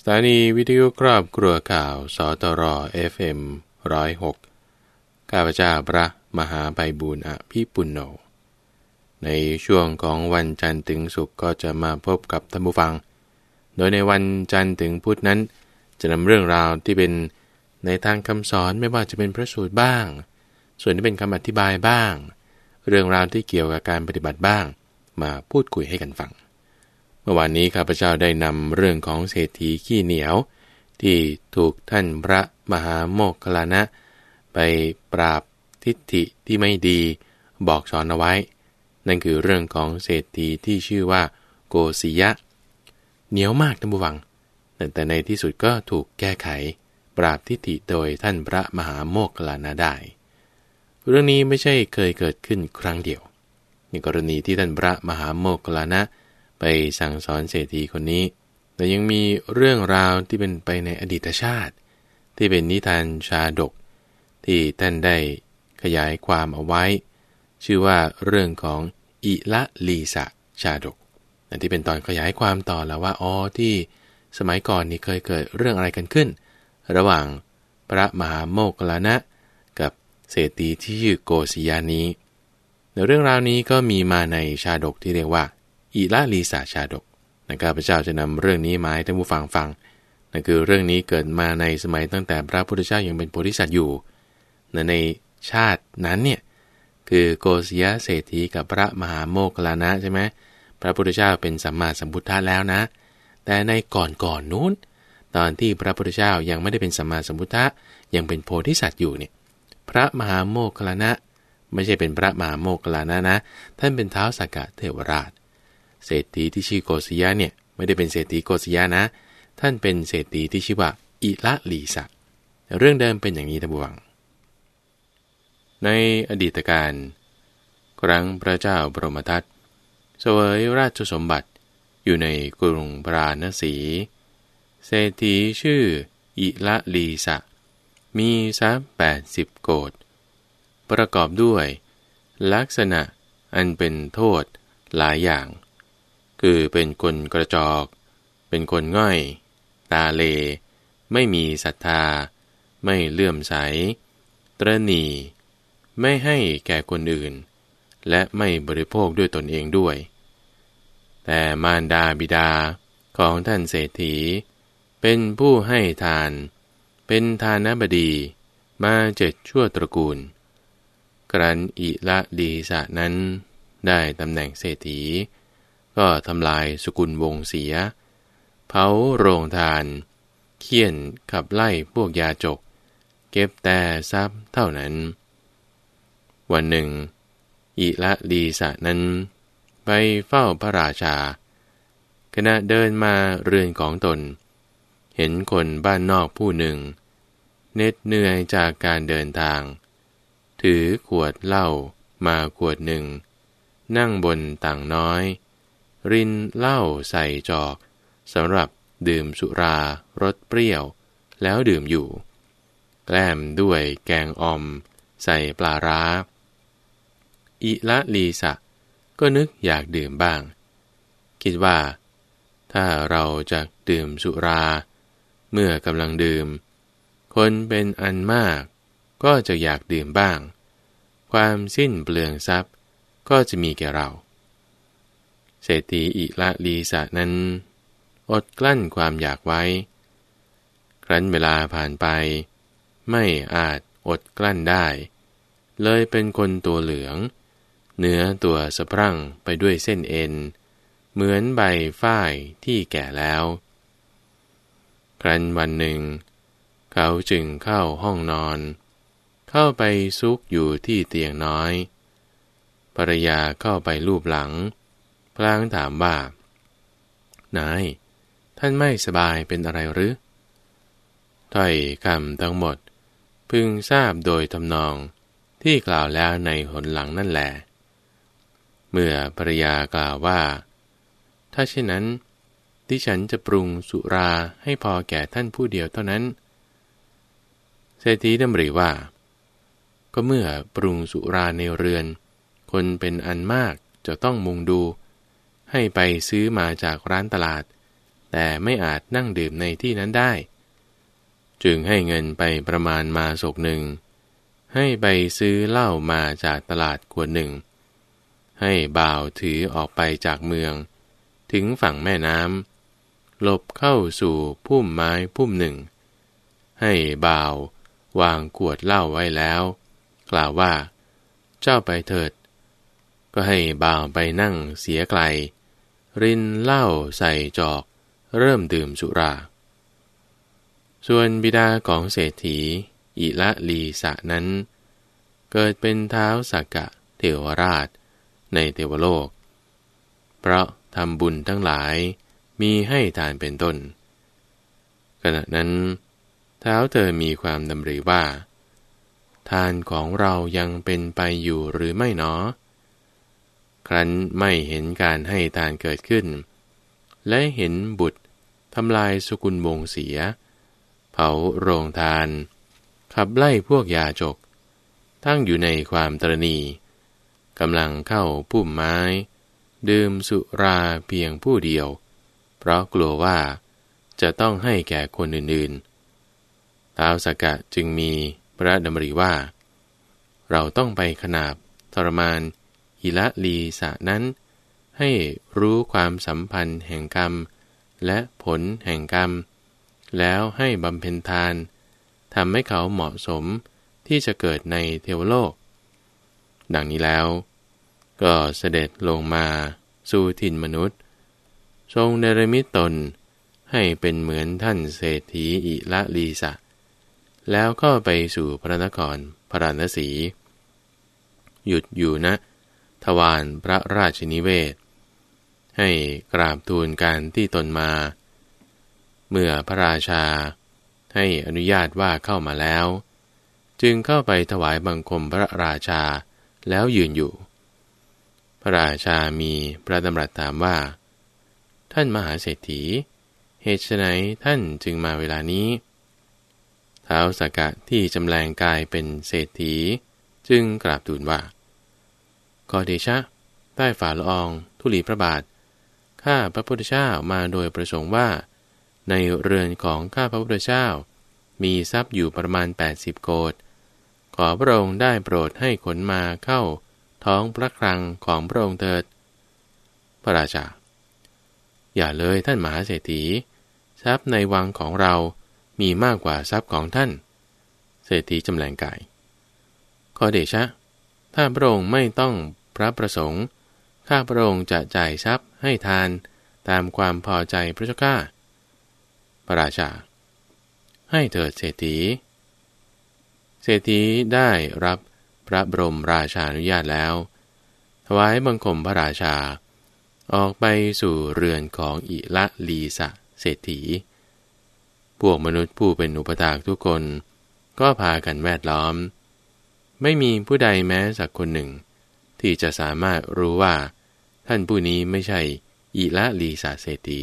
สถานีวิทยุครอบครัวข่าวสตรอ FM ร้อยหกข้าพเจ้าพระมหาไพบูรณ์อภิปุณโญในช่วงของวันจันทร์ถึงศุกร์ก็จะมาพบกับท่านผู้ฟัง โดยในวันจันทร์ถึงพุธนั้น จะนำเรื่องราวที่เป็นในทางคำสอนไม่ว่าจะเป็นพระสูตรบ้าง ส่วนที่เป็นคำอธิบายบ้าง เรื่องราวที่เกี่ยวกับการปฏิบัติบ้าง มาพูดคุยให้กันฟัง มื่อวานนี้ข้าพเจ้าได้นำเรื่องของเศรษฐีขี้เหนียว ที่ถูกท่านพระมหาโมคคลานะ ไปปราบทิฏฐิที่ไม่ดีบอกสอนเอาไว้ นั่นคือเรื่องของเศรษฐีที่ชื่อว่าโกศิยะ เหนียวมากท่านผู้ฟัง แต่ในที่สุดก็ถูกแก้ไข ปราบทิฏฐิโดยท่านพระมหาโมคคลานะได้ เรื่องนี้ไม่ใช่เคยเกิดขึ้นครั้งเดียวในกรณีที่ท่านพระมหาโมคคลานะ ไปสั่งสอนเศรษฐีคนนี้ แต่ยังมีเรื่องราวที่เป็นไปในอดีตชาติ ที่เป็นนิทานชาดก ที่ท่านได้ขยายความเอาไว้ ชื่อว่าเรื่องของอิละลีสะชาดกอันที่เป็นตอนขยายความต่อแล้วว่าอ๋อที่สมัยก่อนนี่เคยเกิดเรื่องอะไรกันขึ้น ระหว่างพระมหาโมคคลานะ กับเศรษฐีที่ชื่อโกศิยานี้ในเรื่องราวนี้ก็มีมาในชาดกที่เรียกว่า อิละลีสาชาดกนะข้าพเจ้าจะนำเรื่องนี้มาให้ท่านผู้ฟังฟังนั่นคือเรื่องนี้เกิดมาในสมัยตั้งแต่พระพุทธเจ้ายังเป็นโพธิสัตว์อยู่ในชาตินั้นเนี่ยคือโกศยเศรษฐีกับพระมหาโมคคลานะใช่ไหมพระพุทธเจ้าเป็นสัมมาสัมพุทธะแล้วนะ แต่ในก่อนก่อนนู้น ตอนที่พระพุทธเจ้ายังไม่ได้เป็นสัมมาสัมพุทธะยังเป็นโพธิสัตว์อยู่เนี่ยพระมหาโมคคลานะ ไม่ใช่เป็นพระมหาโมคคลานะนะ ท่านเป็นเท้าสากะเทวราช เศรษฐีที่ชื่อโกศยะเนี่ยไม่ได้เป็นเศรษฐีโกศยะนะ ท่านเป็นเศรษฐีที่ชื่อว่าอิละลีสะเรื่องเดิมเป็นอย่างนี้ท่านผู้ฟัง ในอดีตการ ครั้งพระเจ้าบรมทัตเสวยราชสมบัติอยู่ในกรุงปราณสี เศรษฐีชื่ออิละลีสะ มีทรัพย์แปดสิบโกดประกอบด้วย ลักษณะอันเป็นโทษหลายอย่าง คือเป็นคนกระจอก เป็นคนง่อย ตาเล ไม่มีศรัทธา ไม่เลื่อมใส ตรณี ไม่ให้แก่คนอื่น และไม่บริโภคด้วยตนเองด้วย แต่มารดาบิดาของท่านเศรษฐี เป็นผู้ให้ทาน เป็นทานบดีมาเจ็ดชั่วตระกูล กรันอิละดีสะนั้นได้ตำแหน่งเศรษฐี ก็ทำลายสกุลวงเสีย เผาโรงทาน เคี่ยนขับไล่พวกยาจก เก็บแต่ทรัพย์เท่านั้น วันหนึ่ง อิละดีสะนั้น ไปเฝ้าพระราชา ขณะเดินมาเรือนของตน เห็นคนบ้านนอกผู้หนึ่งเน็ดเหนื่อยจากการเดินทาง ถือขวดเหล้ามาขวดหนึ่ง นั่งบนต่างน้อย รินเหล้าใส่จอกสำหรับดื่มสุรารสเปรี้ยว แล้วดื่มอยู่ แกล้มด้วยแกงอม ใส่ปลาร้า อิละลีสะ ก็นึกอยากดื่มบ้าง คิดว่า ถ้าเราจะดื่มสุรา เมื่อกำลังดื่ม คนเป็นอันมาก ก็จะอยากดื่มบ้าง ความสิ้นเปลืองทรัพย์ก็จะมีแก่เรา เศรษฐีอิละลีสะนั้น อดกลั้นความอยากไว้ ครั้นเวลาผ่านไป ไม่อาจอดกลั้นได้ เลยเป็นคนตัวเหลือง เนื้อตัวสะพรั่งไปด้วยเส้นเอ็น เหมือนใบฝ้ายที่แก่แล้ว ครั้นวันหนึ่ง เขาจึงเข้าห้องนอน เข้าไปซุกอยู่ที่เตียงน้อยภรรยาเข้าไปรูปหลัง พลางถามว่านาย ท่านไม่สบายเป็นอะไรหรือถ้อยคำทั้งหมด พึงทราบโดยทำนองที่กล่าวแล้วในหนหลังนั่นแหละเมื่อภรยากล่าวว่า ถ้าเช่นนั้น ที่ฉันจะปรุงสุราให้พอแก่ท่านผู้เดียวเท่านั้นเศรษฐีดำริว่า ก็เมื่อปรุงสุราในเรือน คนเป็นอันมากจะต้องมุงดู ให้ไปซื้อมาจากร้านตลาด แต่ไม่อาจนั่งดื่มในที่นั้นได้ จึงให้เงินไปประมาณมาศกหนึ่ง ให้ไปซื้อเหล้ามาจากตลาดขวดหนึ่ง ให้บ่าวถือออกไปจากเมือง ถึงฝั่งแม่น้ำหลบเข้าสู่พุ่มไม้พุ่มหนึ่ง ให้บ่าววางขวดเหล้าไว้แล้ว กล่าวว่า เจ้าไปเถิด ก็ให้บ่าวไปนั่งเสียไกล รินเหล้าใส่จอก เริ่มดื่มสุรา ส่วนบิดาของเศรษฐี อิละลีสะนั้น เกิดเป็นเท้าสักกะเทวราช ในเทวโลก เพราะทำบุญทั้งหลายมีให้ทานเป็นต้น ขณะนั้นเท้าเธอมีความดำริว่า ทานของเรายังเป็นไปอยู่หรือไม่หนอ ครั้นไม่เห็นการให้ทานเกิดขึ้น และเห็นบุตรทำลายสกุลวงเสีย เผาโรงทาน ขับไล่พวกยาจก ตั้งอยู่ในความตรณีกำลังเข้าพุ่มไม้ ดื่มสุราเพียงผู้เดียว เพราะกลัวว่าจะต้องให้แก่คนอื่นๆท้าวสกกะจึงมีพระดำริว่า เราต้องไปขนาบทรมาน อิละลีสะนั้น ให้รู้ความสัมพันธ์แห่งกรรม และผลแห่งกรรม แล้วให้บำเพ็ญทานทำให้เขาเหมาะสมที่จะเกิดในเทวโลก ดังนี้แล้ว ก็เสด็จลงมาสู่ถิ่นมนุษย์ ทรงเนรมิตตนให้เป็นเหมือนท่านเศรษฐีอิละลีสะ แล้วก็ไปสู่พระนครพระนศีหยุดอยู่นะ วารพระราชนิเวศ ให้กราบทูลการที่ตนมา เมื่อพระราชา ให้อนุญาตว่าเข้ามาแล้ว จึงเข้าไปถวายบังคมพระราชาแล้วยืนอยู่ พระราชามีพระดำรัสถามว่า ท่านมหาเศรษฐี เหตุไฉนท่านจึงมาเวลานี้ท้าวสกกะที่จำแรงกายเป็นเศรษฐี จึงกราบทูลว่า ขอเดชะ ใต้ฝ่าละออง ทุลีพระบาท ข้าพระพุทธเจ้ามาโดยประสงค์ว่า ในเรือนของข้าพระพุทธเจ้า มีทรัพย์อยู่ประมาณ 80 โกดขอพระองค์ได้โปรดให้ขนมาเข้า ท้องพระคลังของพระองค์เถิด พระราชา อย่าเลยท่านมหาเศรษฐี ทรัพย์ในวังของเรามีมากกว่าทรัพย์ของท่าน เศรษฐีจำแรงกายขอเดชะ ถ้าพระองค์ไม่ต้อง พระประสงค์ ข้าพระองค์จะจ่ายทรัพย์ให้ทานตามความพอใจพระเจ้าข้าพระราชา ให้เถิดเศรษฐี เศรษฐีได้รับพระบรมราชานุญาตแล้ว ถวายบังคมพระราชา ออกไปสู่เรือนของอิละลีสะเศรษฐี พวกมนุษย์ผู้เป็นอุปถากทุกคนก็พากันแวดล้อม ไม่มีผู้ใดแม้สักคนหนึ่ง ที่จะสามารถรู้ว่า ท่านผู้นี้ไม่ใช่อิละลีสาเศรษฐี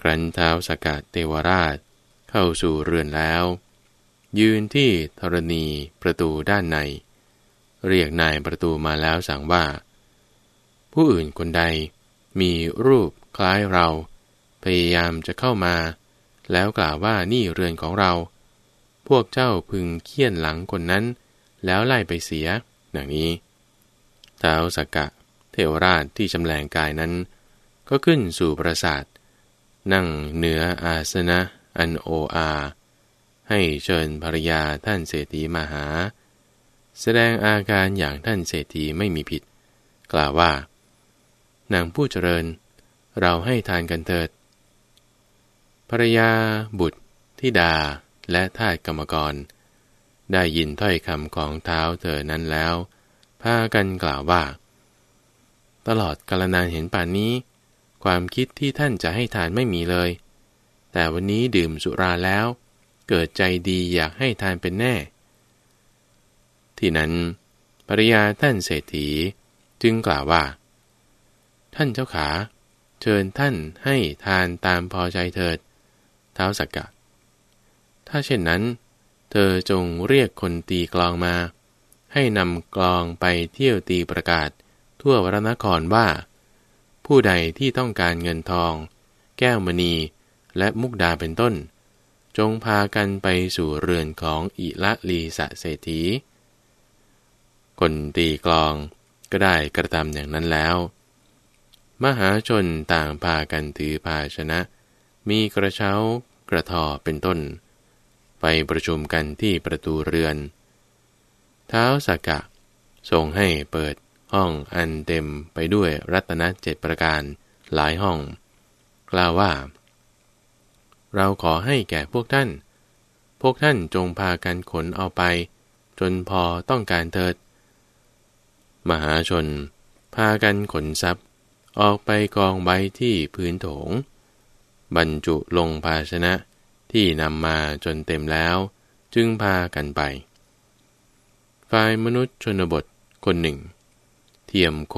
ครั้นเท้าสกัดเทวราชเข้าสู่เรือนแล้ว ยืนที่ธรณีประตูด้านใน เรียกนายประตูมาแล้วสั่งว่า ผู้อื่นคนใดมีรูปคล้ายเรา พยายามจะเข้ามา แล้วกล่าวว่านี่เรือนของเรา พวกเจ้าพึงเคี่ยนหลังคนนั้น แล้วไล่ไปเสีย อย่างนี้ท้าวสกกะเทวราชที่ชำแหลงกายนั้น ก็ขึ้นสู่ปราสาท นั่งเหนืออาสนะอันโออา ให้เชิญภรยาท่านเศรษฐีมาหา แสดงอาการอย่างท่านเศรษฐีไม่มีผิด กล่าวว่า นางผู้เจริญ เราให้ทานกันเถิดภรยา บุตรทิดาและทาสกรรมกร ได้ยินถ้อยคำของเท้าเธอนั้นแล้วพากันกล่าวว่า ตลอดกาลนานเห็นป่านนี้ ความคิดที่ท่านจะให้ทานไม่มีเลย แต่วันนี้ดื่มสุราแล้ว เกิดใจดีอยากให้ทานเป็นแน่ ที่นั้นภริยาท่านเศรษฐีจึงกล่าวว่า ท่านเจ้าขา เชิญท่านให้ทานตามพอใจเถิด เท้าสักกะ ถ้าเช่นนั้น เธอจงเรียกคนตีกลองมา ให้นำกลองไปเที่ยวตีประกาศ ทั่ววรนครว่า ผู้ใดที่ต้องการเงินทอง แก้วมณีและมุกดาเป็นต้น จงพากันไปสู่เรือนของอิละลีสะเศรษฐีคนตีกลองก็ได้กระทำอย่างนั้นแล้ว มหาชนต่างพากันถือภาชนะ มีกระเช้ากระทอเป็นต้น ไปประชุมกันที่ประตูเรือน เท้าสากะส่งให้เปิดห้องอันเต็มไปด้วยรัตนเจ็ดประการหลายห้อง กล่าวว่า เราขอให้แก่พวกท่าน พวกท่านจงพากันขนเอาไป จนพอต้องการเถิด มหาชน พากันขนทรัพย์ ออกไปกองไว้ที่พื้นโถง บรรจุลงภาชนะ ที่นำมาจนเต็มแล้ว จึงพากันไป ฝ่ายมนุษย์ชนบทคนหนึ่ง เทียมโค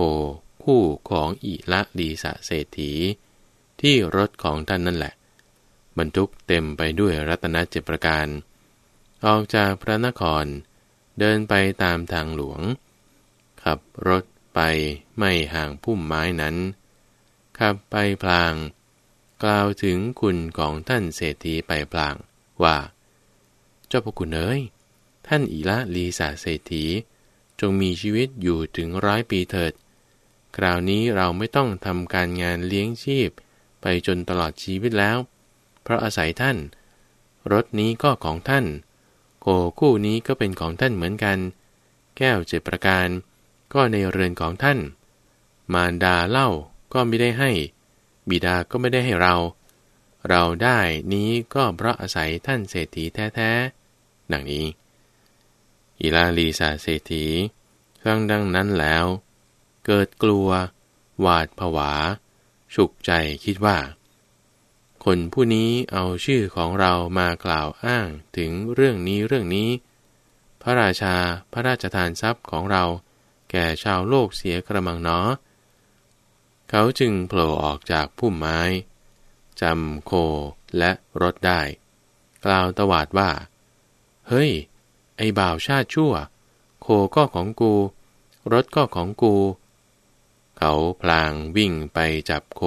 คู่ของอิละดีสะเศรษฐี ที่รถของท่านนั่นแหละ บรรทุกเต็มไปด้วยรัตนเจประการ ออกจากพระนครเดินไปตามทางหลวง ขับรถไปไม่ห่างพุ่มไม้นั้น ขับไปพลาง กล่าวถึงคุณของท่านเศรษฐีไปพลางว่า เจ้าพระคุณเอ๋ยท่านอิละลีสาเศรษฐี จงมีชีวิตอยู่ถึงร้อยปีเถิด คราวนี้เราไม่ต้องทำการงานเลี้ยงชีพ ไปจนตลอดชีวิตแล้ว เพราะอาศัยท่าน รถนี้ก็ของท่าน โกคู่นี้ก็เป็นของท่านเหมือนกัน แก้วเจ็ดประการ ก็ในเรือนของท่าน มารดาเล่าก็ไม่ได้ให้ บิดาก็ไม่ได้ให้เรา เราได้นี้ก็เพราะอาศัยท่านเศรษฐีแท้ๆดังนี้ อิลาลีสาเศรษฐีฟังดังนั้นแล้ว เกิดกลัว หวาดผวา ฉุกใจคิดว่า คนผู้นี้เอาชื่อของเรามากล่าวอ้างถึงเรื่องนี้เรื่องนี้ พระราชาพระราชทานทรัพย์ของเราแก่ชาวโลกเสียกระมังเนาะ เขาจึงโผล่ออกจากพุ่มไม้จำโคและรถได้ กล่าวตวาดว่า เฮ้ย ไอ้บ่าวชาติชั่ว โคก็ของกู รถก็ของกู เขาพลางวิ่งไปจับโค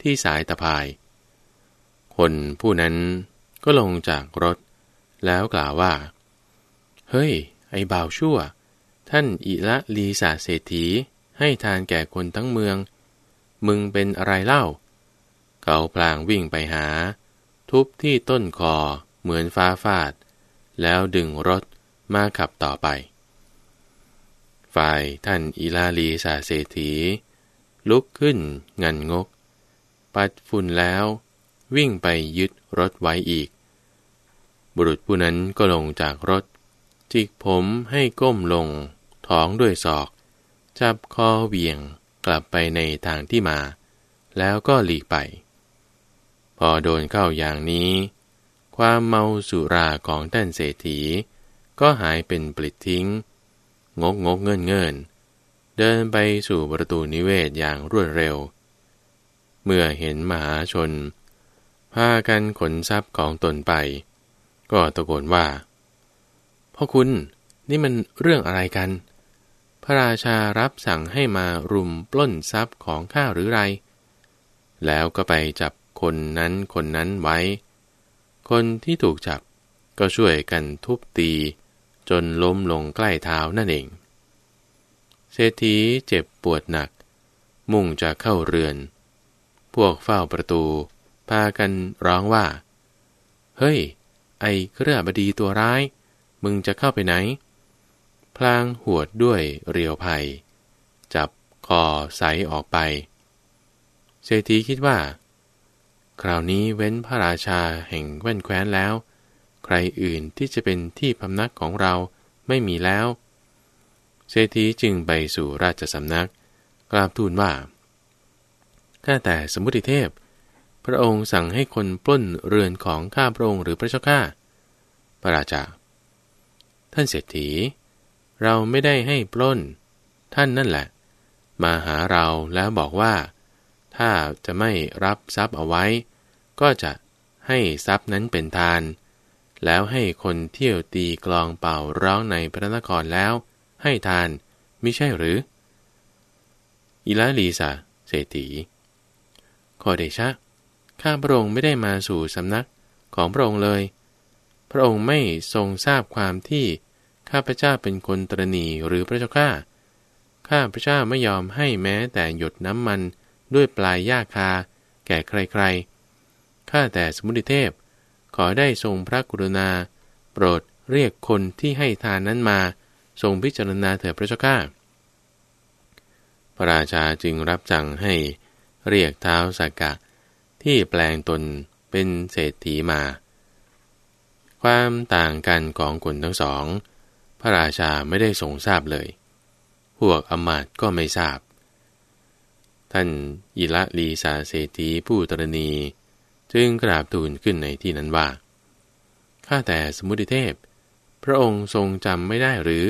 ที่สายตะพาย คนผู้นั้นก็ลงจากรถ แล้วกล่าวว่า เฮ้ย ไอ้บ่าวชั่ว ท่านอิละลีสาเศรษฐีให้ทานแก่คนทั้งเมือง มึงเป็นอะไรเล่า เขาพลางวิ่งไปหา ทุบที่ต้นคอเหมือนฟ้าฟาด แล้วดึงรถมาขับต่อไป ฝ่ายท่านอิลาลีสาเศรษฐี ลุกขึ้นงันงก ปัดฝุ่นแล้ว วิ่งไปยึดรถไว้อีก บุรุษผู้นั้นก็ลงจากรถ จิกผมให้ก้มลง ท้องด้วยศอก จับคอเวียง กลับไปในทางที่มา แล้วก็หลีกไป พอโดนเข้าอย่างนี้ ความเมาสุราของท่านเศรษฐี ก็หายเป็นปลิดทิ้ง งกงกเงินเงินเดินไปสู่ประตูนิเวศอย่างรวดเร็ว เมื่อเห็นมหาชนพากันขนทรัพย์ของตนไป ก็ตะโกนว่าพ่อคุณนี่มันเรื่องอะไรกัน พระราชารับสั่งให้มารุมปล้นทรัพย์ของข้าหรือไร แล้วก็ไปจับคนนั้นคนนั้นไว้ คนที่ถูกจับก็ช่วยกันทุบตี จนล้มลงใกล้เท้านั่นเอง เศรษฐีเจ็บปวดหนัก มุ่งจะเข้าเรือน พวกเฝ้าประตู พากันร้องว่า เฮ้ย ไอ้เครือบดีตัวร้าย มึงจะเข้าไปไหน พลางหวดด้วยเรียวไผ่จับคอใสออกไปเศรษฐีคิดว่า คราวนี้เว้นพระราชาแห่งแว่นแคว้นแล้ว ใครอื่นที่จะเป็นที่พำนักของเราไม่มีแล้ว เศรษฐีจึงไปสู่ราชสำนัก กราบทูลว่าข้าแต่สมุติเทพ พระองค์สั่งให้คนปล้นเรือนของข้าพระองค์หรือพระเจ้าข้าพระราชา ท่านเศรษฐี เราไม่ได้ให้ปล้น ท่านนั่นแหละ มาหาเราแล้วบอกว่า ถ้าจะไม่รับทรัพย์เอาไว้ ก็จะให้ทรัพย์นั้นเป็นทาน แล้วให้คนเที่ยวตีกลองเป่าร้องในพระนครแล้ว ให้ทานมิใช่หรืออิลาลีสาเศรษฐีขอเดชะ ข้าพระองค์ไม่ได้มาสู่สำนักของพระองค์เลย พระองค์ไม่ทรงทราบความที่ ข้าพเจ้าเป็นคนตรณีหรือพระเจ้าข้า ข้าพเจ้าไม่ยอมให้แม้แต่หยดน้ำมันด้วยปลายหญ้าคา แก่ใครๆ ข้าแต่สมุติเทพ ขอได้ทรงพระกรุณา โปรดเรียกคนที่ให้ทานนั้นมา ทรงพิจารณาเถิดพระเจ้าข้า พระราชาจึงรับสั่งให้เรียกเท้าสักกะ ที่แปลงตนเป็นเศรษฐีมา ความต่างกันของคนทั้งสอง ระราชาไม่ได้ทรงทราบเลย พวกอมาตก็ไม่ทราบ ท่านอิละลีสาเศรษฐีผู้ตรณี จึงกราบทูลขึ้นในที่นั้นว่า ข้าแต่สมุติเทพ พระองค์ทรงจำไม่ได้หรือ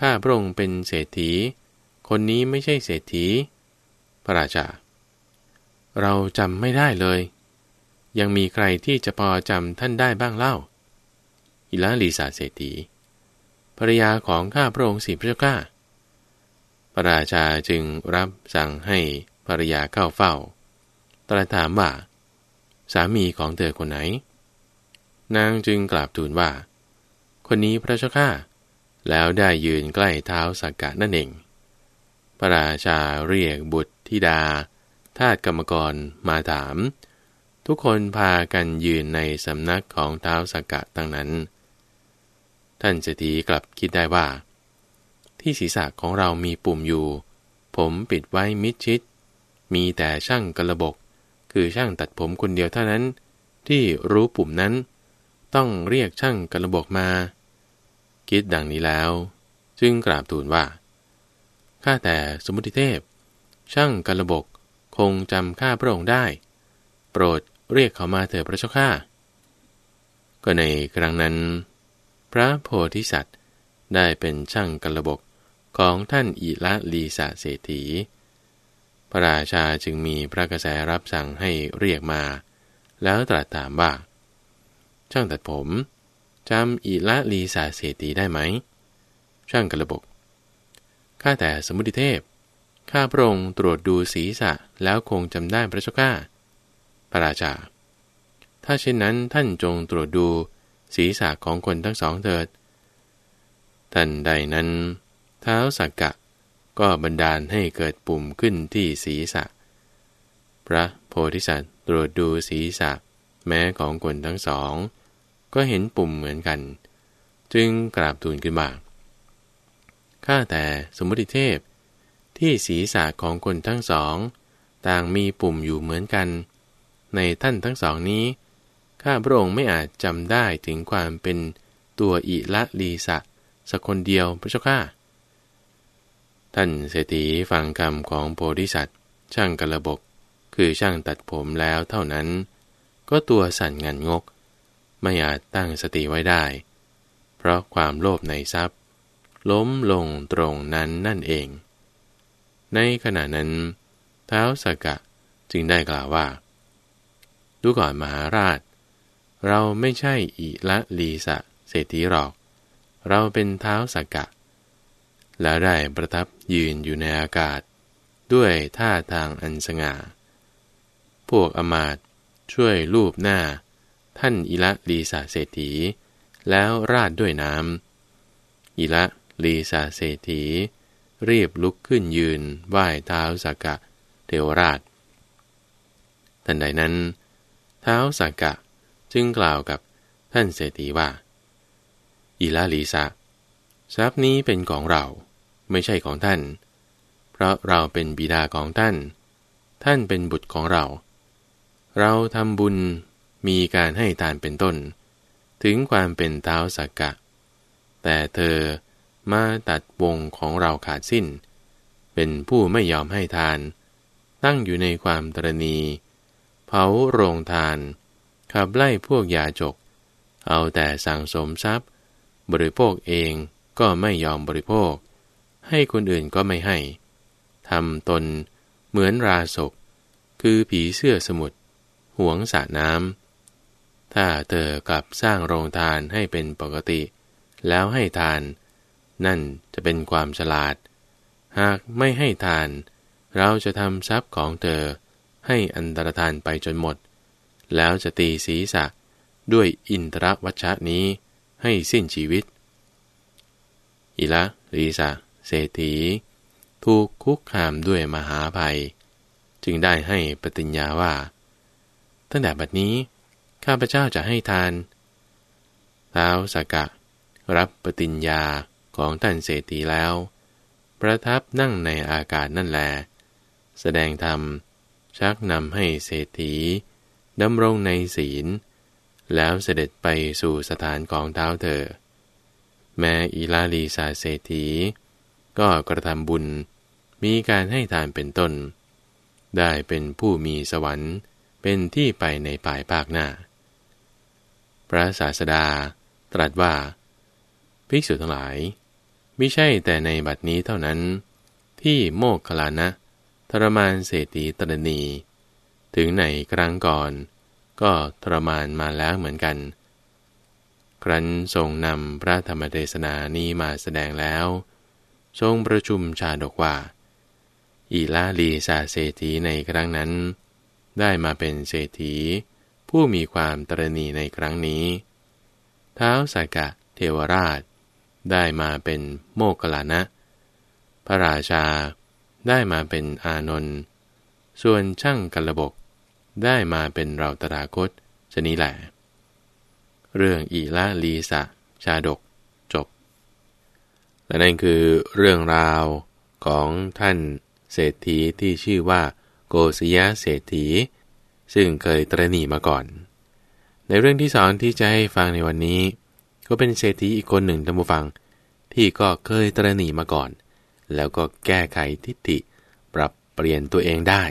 ข้าพระองค์เป็นเศรษฐี คนนี้ไม่ใช่เศรษฐี พระราชา เราจำไม่ได้เลย ยังมีใครที่จะพอจำท่านได้บ้างเล่าอิลาลีสาเศรษฐี ภรยาของข้าพระองค์สิพระเจ้าข้าพระราชาจึงรับสั่งให้ภรยาเข้าเฝ้า ตรัสถามว่า สามีของเธอคนไหน นางจึงกราบทูลว่า คนนี้พระเจ้าข้าแล้วได้ยืนใกล้เท้าสักกะนั่นเอง พระราชาเรียกบุตรธิดา ทาสกรรมกรมาถาม ทุกคนพากันยืนในสำนักของเท้าสักกะตั้งนั้น ท่านเศรษฐีกลับคิดได้ว่า ที่ศีรษะของเรามีปุ่มอยู่ ผมปิดไว้มิดชิด มีแต่ช่างกระบก คือช่างตัดผมคนเดียวเท่านั้น ที่รู้ปุ่มนั้น ต้องเรียกช่างกระบกมา คิดดังนี้แล้ว จึงกราบทูลว่าข้าแต่สมุติเทพ ช่างกระบกคงจำข้าพระองค์ได้ โปรดเรียกเขามาเถิดพระเจ้าข้าก็ในครั้งนั้น พระโพธิสัตว์ ได้เป็นช่างกระบกของท่านอิละลีสาเศรษฐี พระราชาจึงมีพระกระแสรับสั่งให้เรียกมา แล้วตรัสถามว่า ช่างตัดผมจำอิละลีสาเศรษฐีได้ไหม ช่างกระบก ข้าแต่สมุติเทพ ข้าพระองค์ตรวจดูศีรษะแล้วคงจำได้พระเจ้าข้า พระราชา ถ้าเช่นนั้นท่านจงตรวจดู ศีรษะของคนทั้งสองเถิดท่านใดนั้น เท้าสักกะก็บันดาลให้เกิดปุ่มขึ้นที่ศีรษะ พระโพธิสัตว์ตรวจดูศีรษะ แม้ของคนทั้งสอง ก็เห็นปุ่มเหมือนกัน จึงกราบทูลขึ้นบ่าข้าแต่สมุติเทพ ที่ศีรษะของคนทั้งสอง ต่างมีปุ่มอยู่เหมือนกัน ในท่านทั้งสองนี้ ข้าพระองค์ไม่อาจจำได้ถึงความเป็นตัวอิละลีสะสักคนเดียวพระเจ้าข้าท่านเศรษฐีฟังคำของโพธิสัตว์ ช่างกระบก คือช่างตัดผมแล้วเท่านั้น ก็ตัวสั่นงันงก ไม่อาจตั้งสติไว้ได้ เพราะความโลภในทรัพย์ ล้มลงตรงนั้นนั่นเอง ในขณะนั้น เท้าสกกะจึงได้กล่าวว่า ดูก่อนมหาราช เราไม่ใช่อิละลีสะเศรษฐีหรอก เราเป็นเท้าสักกะ แล้วได้ประทับยืนอยู่ในอากาศ ด้วยท่าทางอันสง่า พวกอมาตช่วยลูบหน้า ท่านอิละลีสาเศรษฐี แล้วราดด้วยน้ำอิละลีสาเศรษฐี รีบลุกขึ้นยืนไหว้เท้าสักกะเทวราช ทันใดนั้น เท้าสักกะ จึงกล่าวกับท่านเศรษฐีว่าอีลาลีสะทรัพย์นี้เป็นของเราไม่ใช่ของท่าน เพราะเราเป็นบิดาของท่าน ท่านเป็นบุตรของเรา เราทำบุญมีการให้ทานเป็นต้น ถึงความเป็นเท้าสักกะ แต่เธอมาตัดวงของเราขาดสิ้น เป็นผู้ไม่ยอมให้ทาน ตั้งอยู่ในความตรณี เผาโรงทาน ขับไล่พวกยาจก เอาแต่สั่งสมทรัพย์ บริโภคเองก็ไม่ยอมบริโภค ให้คนอื่นก็ไม่ให้ทำตนเหมือนราศก คือผีเสื้อสมุทรหวงสระน้ำถ้าเธอกลับสร้างโรงทานให้เป็นปกติ แล้วให้ทาน นั่นจะเป็นความฉลาด หากไม่ให้ทาน เราจะทำทรัพย์ของเธอให้อันตรธานไปจนหมด แล้วจะตีศีรษะด้วยอินทรวัชนี้ให้สิ้นชีวิต อิละลีสะเศรษฐีถูกคุกคามด้วยมหาภัย จึงได้ให้ปฏิญญาว่า ตั้งแต่บัดนี้ ข้าพเจ้าจะให้ทานท้าวสกกะ รับปฏิญญาของท่านเศรษฐีแล้ว ประทับนั่งในอากาศนั่นแล แสดงธรรมชักนำให้เศรษฐี ดำรงในศีล แล้วเสด็จไปสู่สถานของเท้าเธอ แม้อีลาลีสาเศรษฐี ก็กระทำบุญมีการให้ทานเป็นต้น ได้เป็นผู้มีสวรรค์เป็นที่ไปในปลายภาคหน้า พระศาสดาตรัสว่า ภิกษุทั้งหลาย ไม่ใช่แต่ในบัดนี้เท่านั้น ที่โมกขลานะทรมานเศรษฐีตรณี ถึงไหนครั้งก่อน ก็ทรมานมาแล้วเหมือนกัน ครั้นทรงนำพระธรรมเทศนานี้มาแสดงแล้ว ทรงประชุมชาดกว่า อีลาลีสาเศรษฐีในครั้งนั้น ได้มาเป็นเศรษฐี ผู้มีความตรณีในครั้งนี้ เท้าสากะเทวราช ได้มาเป็นโมกขลานะ พระราชาได้มาเป็นอานนท์ส่วนช่างกัลบก ได้มาเป็นเราตราคตชนี้แหละ เรื่องอีละลีสะ ชาดกจบ และนั่นคือเรื่องราวของท่านเศรษฐีที่ชื่อว่าโกศยะเศรษฐี ซึ่งเคยตรณีมาก่อน ในเรื่องที่สองที่จะให้ฟังในวันนี้ ก็เป็นเศรษฐีอีกคนหนึ่งท่านผู้ฟัง ที่ก็เคยตรณีมาก่อน แล้วก็แก้ไขทิฏฐิปรับเปลี่ยนตัวเองได้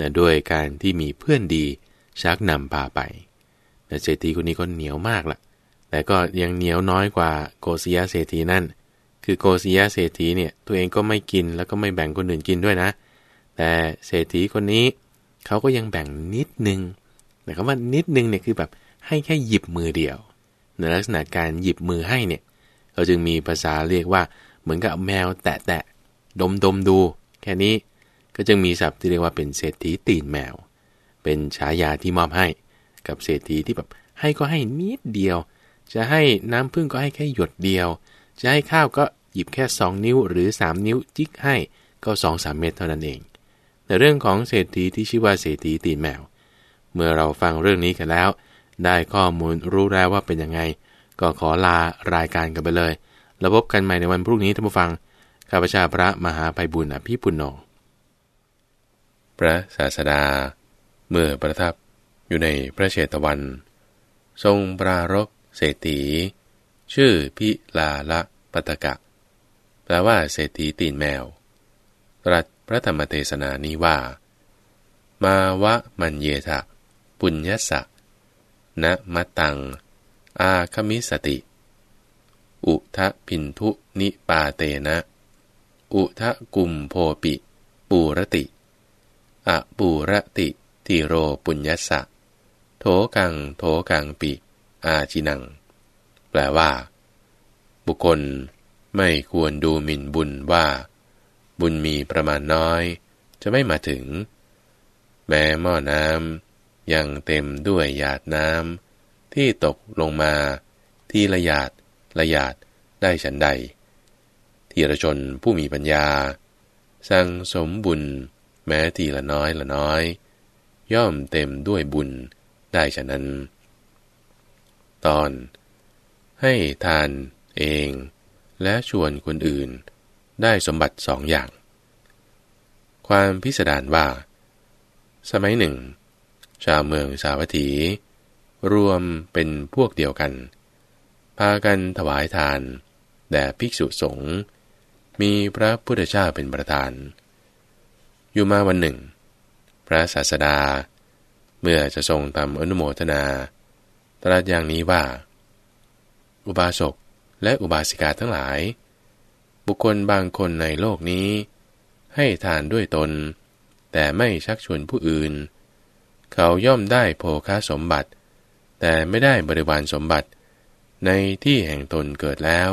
นะด้วยการที่มีเพื่อนดีชักนำพาไปแต่เศรษฐีคนนี้ก็เหนียวมากละ่ะ แต่ก็ยังเหนียวน้อยกว่าโกศยาเศรษฐีนั่น คือโกศยาเศรษฐีเนี่ยตัวเองก็ไม่กินแล้วก็ไม่แบ่งคนอื่นกินด้วยนะ แต่เศรษฐีคนนี้เขาก็ยังแบ่งนิดนึงแต่คำว่านิดนึงเนี่ยคือแบบให้แค่หยิบมือเดียว ในลักษณะการหยิบมือให้เนี่ยเขาจึงมีภาษาเรียกว่าเหมือนกับแมวแตะแตะดมดมดู แค่นี้ ก็จึงมีศัพท์ที่เรียกว่าเป็นเศรษฐีตีนแมว เป็นฉายาที่มอบให้ กับเศรษฐีที่แบบให้ก็ให้นิดเดียว จะให้น้ำพึ่งก็ให้แค่หยดเดียว จะให้ข้าวก็หยิบแค่ 2 นิ้วหรือ 3 นิ้วจิกให้ก็2อสเม็ดเท่านั้นเอง แต่เรื่องของเศรษฐีที่ชื่อว่าเศรษฐีตีนแมว เมื่อเราฟังเรื่องนี้กันแล้ว ได้ข้อมูลรู้แล้วว่าเป็นยังไง ก็ขอลารายการกันไปเลย แล้วพบกันใหม่ในวันพรุ่งนี้ท่านผู้ฟัง ข้าพเจ้าพระมหาภัยบุญอภิปุณโญ พระศาสดา เมื่อประทับอยู่ในพระเชตวัน ทรงปรารกเศรษฐีชื่อพิลาละปัตกะ แปลว่าเศรษฐีตีนแมว ตรัสพระธรรมเทศนานี้ว่า มาวะมันเยทะ ปุญญสะนะมัตตัง อาคมิสติ อุทะพินทุนิปาเตนะ อุทะกุมโพปิ ปูรติ อะปูรติติโรปุญญสะ โถกัง โถกังปิ อาจินัง แปลว่า บุคคลไม่ควรดูหมิ่นบุญว่า บุญมีประมาณน้อย จะไม่มาถึง แม้หม้อน้ำยังเต็มด้วยหยาดน้ำที่ตกลงมา ที่ละหยาดละหยาดได้ฉันใดทีรชนผู้มีปัญญา สั่งสมบุญ แม้ทีละน้อยละน้อย ย่อมเต็มด้วยบุญได้ฉะนั้น ตอน ให้ทานเอง และชวนคนอื่น ได้สมบัติสองอย่าง ความพิสดารว่า สมัยหนึ่ง ชาวเมืองสาวัตถี รวมเป็นพวกเดียวกัน พากันถวายทาน แด่ภิกษุสงฆ์มีพระพุทธเจ้าเป็นประธาน อยู่มาวันหนึ่ง พระศาสดา เมื่อจะทรงทำอนุโมทนา ตรัสอย่างนี้ว่า อุบาสกและอุบาสิกาทั้งหลาย บุคคลบางคนในโลกนี้ ให้ทานด้วยตน แต่ไม่ชักชวนผู้อื่น เขาย่อมได้โภคาสมบัติ แต่ไม่ได้บริวารสมบัติ ในที่แห่งตนเกิดแล้ว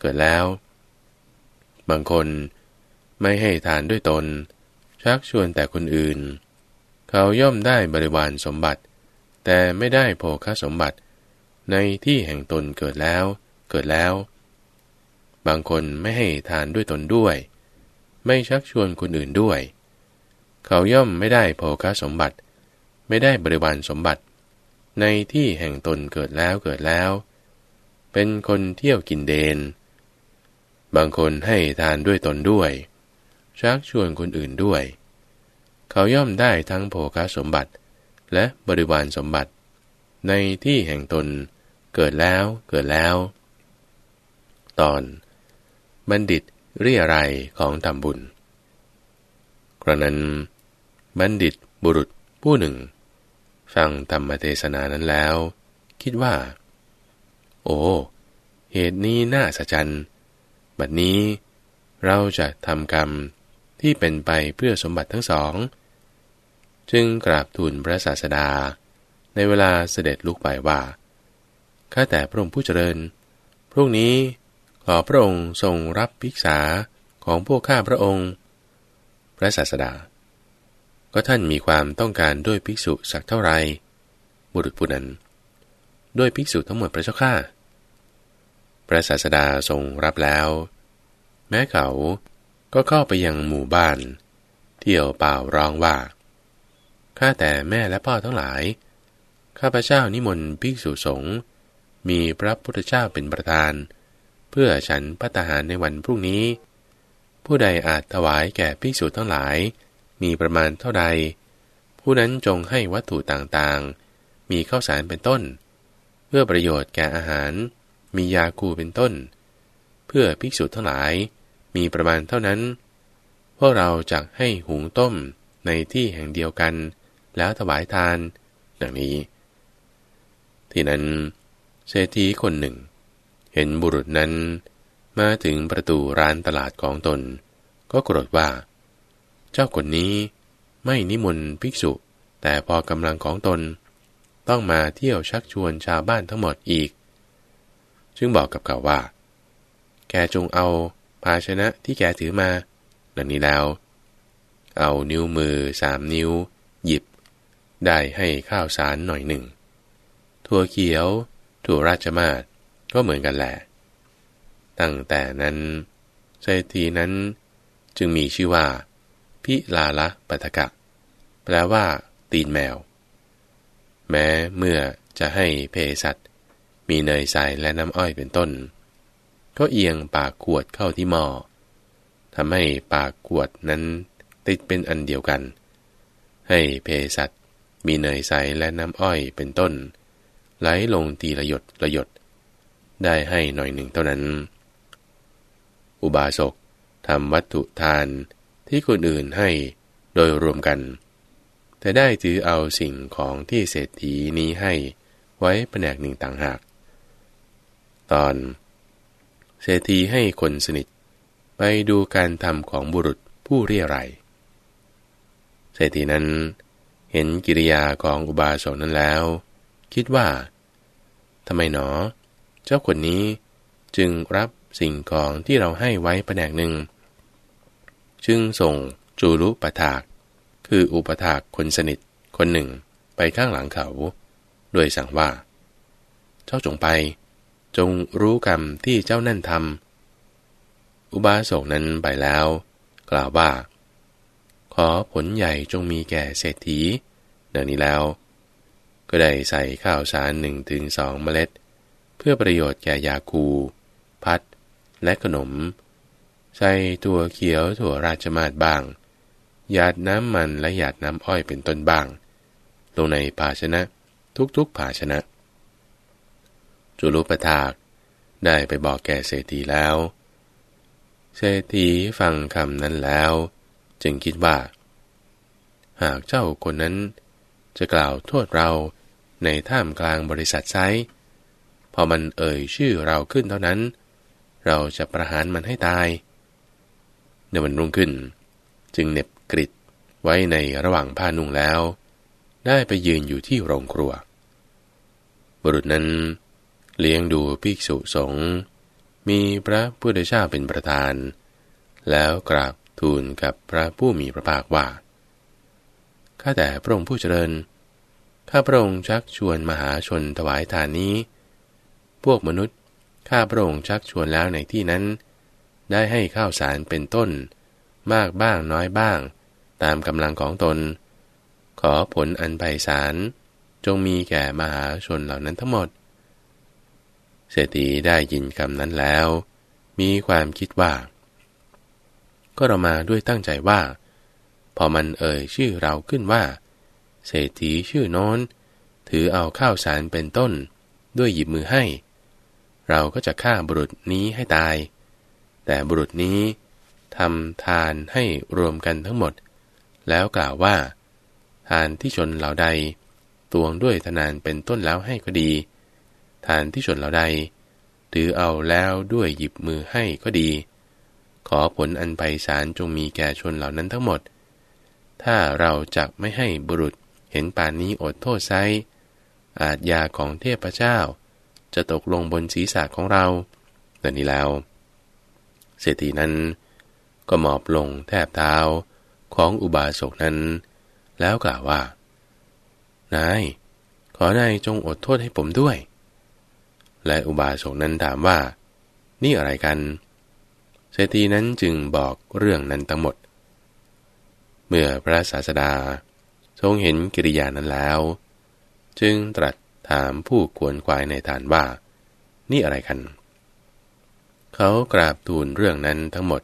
เกิดแล้ว บางคนไม่ให้ทานด้วยตน ชักชวนแต่คนอื่น เขาย่อมได้บริวารสมบัติ แต่ไม่ได้โภคสมบัติ ในที่แห่งตนเกิดแล้ว เกิดแล้ว บางคนไม่ให้ทานด้วยตนด้วย ไม่ชักชวนคนอื่นด้วย เขาย่อมไม่ได้โภคสมบัติ ไม่ได้บริวารสมบัติ ในที่แห่งตนเกิดแล้วเกิดแล้ว เป็นคนเที่ยวกินเดน บางคนให้ทานด้วยตนด้วย ชักชวนคนอื่นด้วย เขาย่อมได้ทั้งโภคสมบัติ และบริวารสมบัติ ในที่แห่งตนเกิดแล้วเกิดแล้ว ตอน บัณฑิตเรียอะไรของทำบุญ กระนั้น บัณฑิตบุรุษผู้หนึ่ง ฟังธรรมเทศนานั้นแล้ว คิดว่า โอ้เหตุนี้น่าสะใจบัดนี้เราจะทำกรรม ที่เป็นไปเพื่อสมบัติทั้งสอง จึงกราบทูลพระศาสดา ในเวลาเสด็จลุกไปว่า ข้าแต่พระองค์ผู้เจริญ พรุ่งนี้ขอพระองค์ทรงรับภิกษาของพวกข้าพระองค์ พระศาสดา ก็ท่านมีความต้องการด้วยภิกษุสักเท่าไร บุรุษผู้นั้น ด้วยภิกษุทั้งหมดพระเจ้าข้าพระศาสดาทรงรับแล้ว แม้เขา ก็เข้าไปยังหมู่บ้าน เที่ยวเป่าร้องว่าข้าแต่แม่และพ่อทั้งหลาย ข้าพระเจ้านิมนต์ภิกษุสงฆ์มีพระพุทธเจ้าเป็นประธาน เพื่อฉันพัฒหารในวันพรุ่งนี้ ผู้ใดอาจถวายแก่ภิกษุทั้งหลาย มีประมาณเท่าใด ผู้นั้นจงให้วัตถุต่างๆ มีข้าวสารเป็นต้น เพื่อประโยชน์แก่อาหาร มียาคูเป็นต้น เพื่อภิกษุทั้งหลาย มีประมาณเท่านั้น พวกเราจะให้หุงต้มในที่แห่งเดียวกัน แล้วถวายทาน ดังนี้ ที่นั้นเศรษฐีคนหนึ่ง เห็นบุรุษนั้น มาถึงประตูร้านตลาดของตน ก็โกรธว่า เจ้าคนนี้ไม่นิมนต์ภิกษุ แต่พอกำลังของตน ต้องมาเที่ยวชักชวนชาวบ้านทั้งหมดอีก จึงบอกกับเขาว่า แกจงเอา ภาชนะที่แกถือมา ดังนี้แล้ว เอานิ้วมือสามนิ้ว หยิบ ได้ให้ข้าวสารหน่อยหนึ่ง ถั่วเขียว ถั่วราชมาศก็เหมือนกันแหละ ตั้งแต่นั้นเศรษฐีนั้นจึงมีชื่อว่า พิลาละปัตกะ แปลว่า ตีนแมว แม้เมื่อจะให้เพสัตมีเนยใสและน้ำอ้อยเป็นต้น ก็เอียงปากขวดเข้าที่หม้อทำให้ปากขวดนั้นติดเป็นอันเดียวกัน ให้เพสัตมีเนยใสและน้ำอ้อยเป็นต้น ไหลลงทีละหยดละหยด ได้ให้หน่อยหนึ่งเท่านั้น อุบาสกทำวัตถุทานที่คนอื่นให้โดยรวมกัน แต่ได้ถือเอาสิ่งของที่เศรษฐีนี้ให้ไว้แผนกหนึ่งต่างหาก ตอน เศรษฐีให้คนสนิท ไปดูการทำของบุรุษผู้เรียไรเศรษฐีนั้นเห็นกิริยาของอุบาสกนั้นแล้ว คิดว่าทำไมหนอ เจ้าคนนี้จึงรับสิ่งของที่เราให้ไว้แผนกหนึ่ง จึงส่งจูรุปถาก คืออุปถากคนสนิทคนหนึ่งไปข้างหลังเขา โดยสั่งว่า เจ้าจงไป จงรู้กรรมที่เจ้านั่นทำอุบาสกนั้นไปแล้ว กล่าวว่า ขอผลใหญ่จงมีแก่เศรษฐีดังนี้แล้ว ก็ได้ใส่ข้าวสารหนึ่งถึงสองเมล็ด เพื่อประโยชน์แก่ยาคู พัด และขนม ใส่ถั่วเขียวถั่วราชมาศบ้าง หยาดน้ำมันและหยาดน้ำอ้อยเป็นต้นบ้าง ลงในภาชนะทุกๆภาชนะ จุลุปถาก ได้ไปบอกแก่เศรษฐีแล้ว เศรษฐีฟังคำนั้นแล้ว จึงคิดว่า หากเจ้าคนนั้นจะกล่าวโทษเราในท่ามกลางบริษัทไซพอมันเอ่ยชื่อเราขึ้นเท่านั้น เราจะประหารมันให้ตาย ในวันรุ่งขึ้น จึงเน็บกริดไว้ในระหว่างผ้านุ่งแล้ว ได้ไปยืนอยู่ที่โรงครัว บุรุษนั้น เลี้ยงดูภิกษุสงฆ์มีพระพุทธเจ้าเป็นประธาน แล้วกราบทูลกับพระผู้มีพระภาคว่าข้าแต่พระองค์ผู้เจริญข้าพระองค์ชักชวนมหาชนถวายทานนี้ พวกมนุษย์ข้าพระองค์ชักชวนแล้วในที่นั้น ได้ให้ข้าวสารเป็นต้น มากบ้างน้อยบ้าง ตามกำลังของตน ขอผลอันไพศาลจงมีแก่มหาชนเหล่านั้นทั้งหมด เศรษฐีได้ยินคำนั้นแล้ว มีความคิดว่า ก็เรามาด้วยตั้งใจว่า พอมันเอ่ยชื่อเราขึ้นว่า เศรษฐีชื่อโน้น ถือเอาข้าวสารเป็นต้น ด้วยหยิบมือให้ เราก็จะฆ่าบุรุษนี้ให้ตาย แต่บุรุษนี้ทำทานให้รวมกันทั้งหมด แล้วกล่าวว่า ทานที่ชนเหล่าใด ตวงด้วยทนานเป็นต้นแล้วให้ก็ดี ทานที่ชนเหล่าใด ถือเอาแล้วด้วยหยิบมือให้ก็ดี ขอผลอันไพศาลจงมีแก่ชนเหล่านั้นทั้งหมด ถ้าเราจะไม่ให้บุรุษเห็นป่านนี้อดโทษไซอาจยาของเทพเจ้า จะตกลงบนศีรษะของเราแต่นี้แล้ว เศรษฐีนั้น ก็หมอบลงแทบเท้าของอุบาสกนั้น แล้วกล่าวว่า นาย ขอนายจงอดโทษให้ผมด้วย และอุบาสกนั้นถามว่า นี่อะไรกันเศรษฐีนั้นจึงบอกเรื่องนั้นทั้งหมด เมื่อพระศาสดา ทรงเห็นกิริยานั้นแล้ว จึงตรัสถามผู้กวนควายในฐานว่า นี่อะไรกัน เขากราบทูลเรื่องนั้นทั้งหมด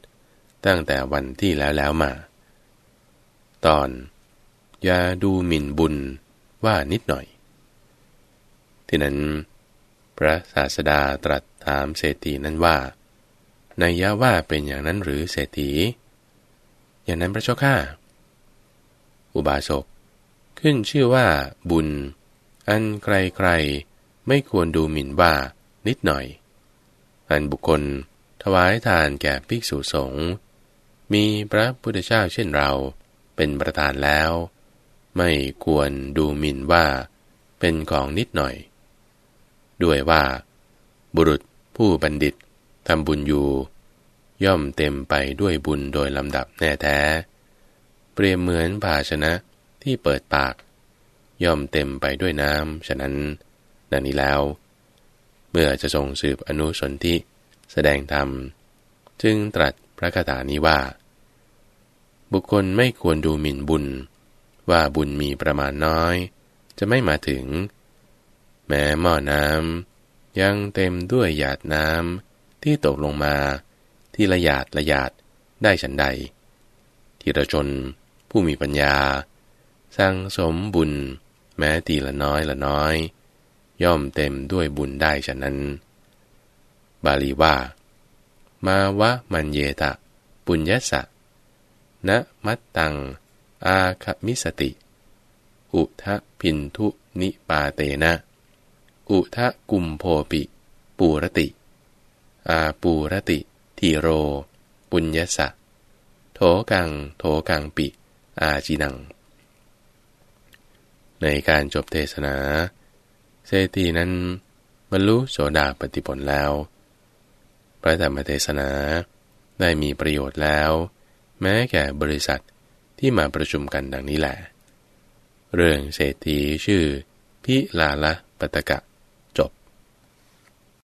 ตั้งแต่วันที่แล้วแล้วมา ตอน อย่าดูหมิ่นบุญว่านิดหน่อย ที่นั้น พระศาสดาตรัสถามเศรษฐีนั้นว่าในยะว่าเป็นอย่างนั้นหรือเศรษฐี อย่างนั้นพระเจ้าข้าอุบาสกขึ้นชื่อว่าบุญ อันใครๆไม่ควรดูหมิ่นว่านิดหน่อย อันบุคคลถวายทานแก่ภิกษุสงฆ์มีพระพุทธเจ้าเช่นเราเป็นประธานแล้ว ไม่ควรดูหมิ่นว่าเป็นของนิดหน่อย ด้วยว่า บุรุษผู้บัณฑิตทำบุญอยู่ ย่อมเต็มไปด้วยบุญโดยลำดับแน่แท้ เปรียบเหมือนภาชนะที่เปิดปาก ย่อมเต็มไปด้วยน้ำฉะนั้นดังนี้แล้ว เมื่อจะทรงสืบอนุสนธิแสดงธรรม จึงตรัสพระคาถานี้ว่า บุคคลไม่ควรดูหมิ่นบุญ ว่าบุญมีประมาณน้อย จะไม่มาถึง แม้หม้อน้ำยังเต็มด้วยหยาดน้ำที่ตกลงมาที่ละหยาดละหยาดได้ฉันใด ทีระชนผู้มีปัญญา สร้างสมบุญ แม้ตีละน้อยละน้อย ย่อมเต็มด้วยบุญได้ฉะนั้น บาลีว่า มาวะมันเยตะ ปุญญสะนะมัตตัง อาคมิสติ อุทะพินทุนิปาเตนะ อุทะกุมโพปิ ปูรติ อาปูรติ ทีโร ปุญญสะ โถกัง โถกังปิ อาจินัง ในการจบเทศนา เศรษฐีนั้นบรรลุโสดาปฏิผลแล้ว พระธรรมเทศนาได้มีประโยชน์แล้ว แม้แก่บริษัทที่มาประชุมกันดังนี้แหละ เรื่องเศรษฐีชื่อพิลาละปตกะ